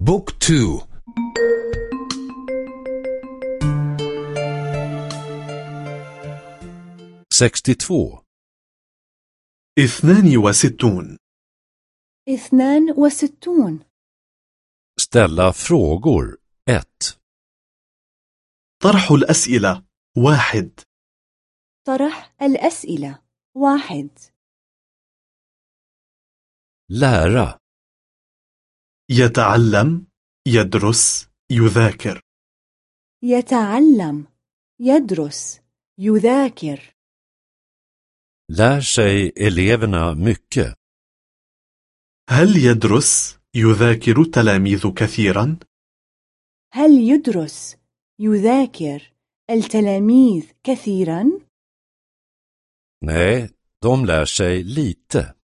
بوك تو. sextiotvå اثنان وستون. اثنان وستون. ställa frågor 1 طرح الأسئلة. واحد. طرح الأسئلة. واحد. lära يتعلم يدرس يذاكر. يتعلم يدرس يذاكر. Lär sig eleverna mycket. هل يدرس؟ يذاكر التلاميذ كثيرا؟ هل يدرس؟ يذاكر. التلاميذ كثيرا؟ nej de lär sig lite.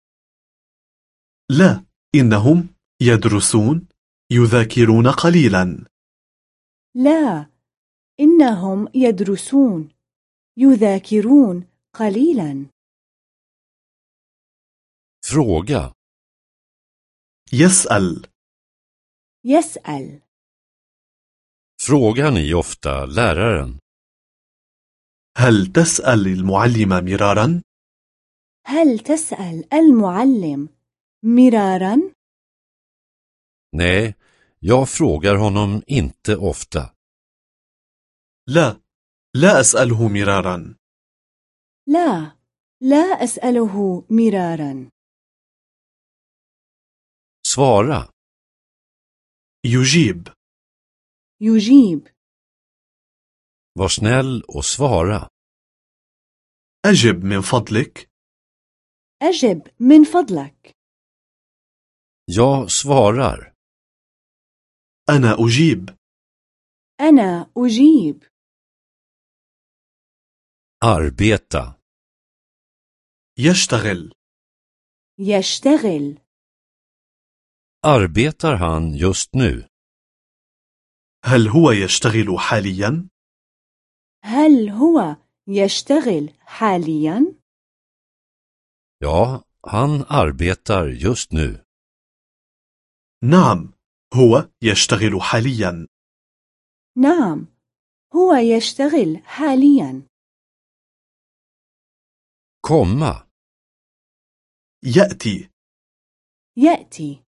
لا إنهم يدرسون؟ يذاكرون قليلا. لا إنهم يدرسون. يذاكرون قليلا. Fråga. يسأل. يسأل. Frågar ni ofta läraren? هل تسأل المعلم مرارا؟ هل تسأل المعلم مرارا؟ nej jag frågar honom inte ofta لا لا أسأله مرارا لا لا أسأله مرارا svara يجيب يجيب var snäll och svara أجب من فضلك أجب من فضلك jag svarar أنا أجيب. أنا أجيب. arbeta يشتغل. يشتغل. arbetar han just nu هل هو يشتغل حاليا؟ هل هو يشتغل حاليا؟ ja han arbetar just nu. نعم. هو يشتغل حاليا. نعم هو يشتغل حاليا. komma يأتي. يأتي.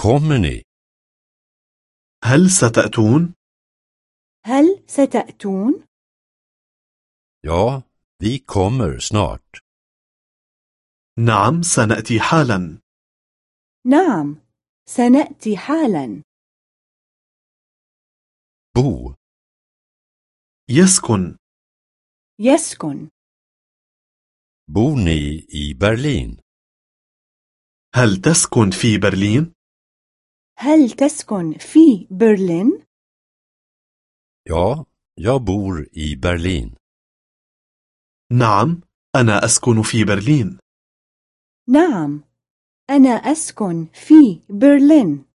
ni هل ستأتون؟ هل ستأتون؟ ja vi kommer snart. نعم سنأتي حالا. نعم سنأتي حالا. bo يسكن. يسكن. ni i Berlin هل تسكن في برلين؟ هل تسكن في برلين؟ ja jag bor i Berlin نعم أنا أسكن في برلين. نعم أنا أسكن في برلين.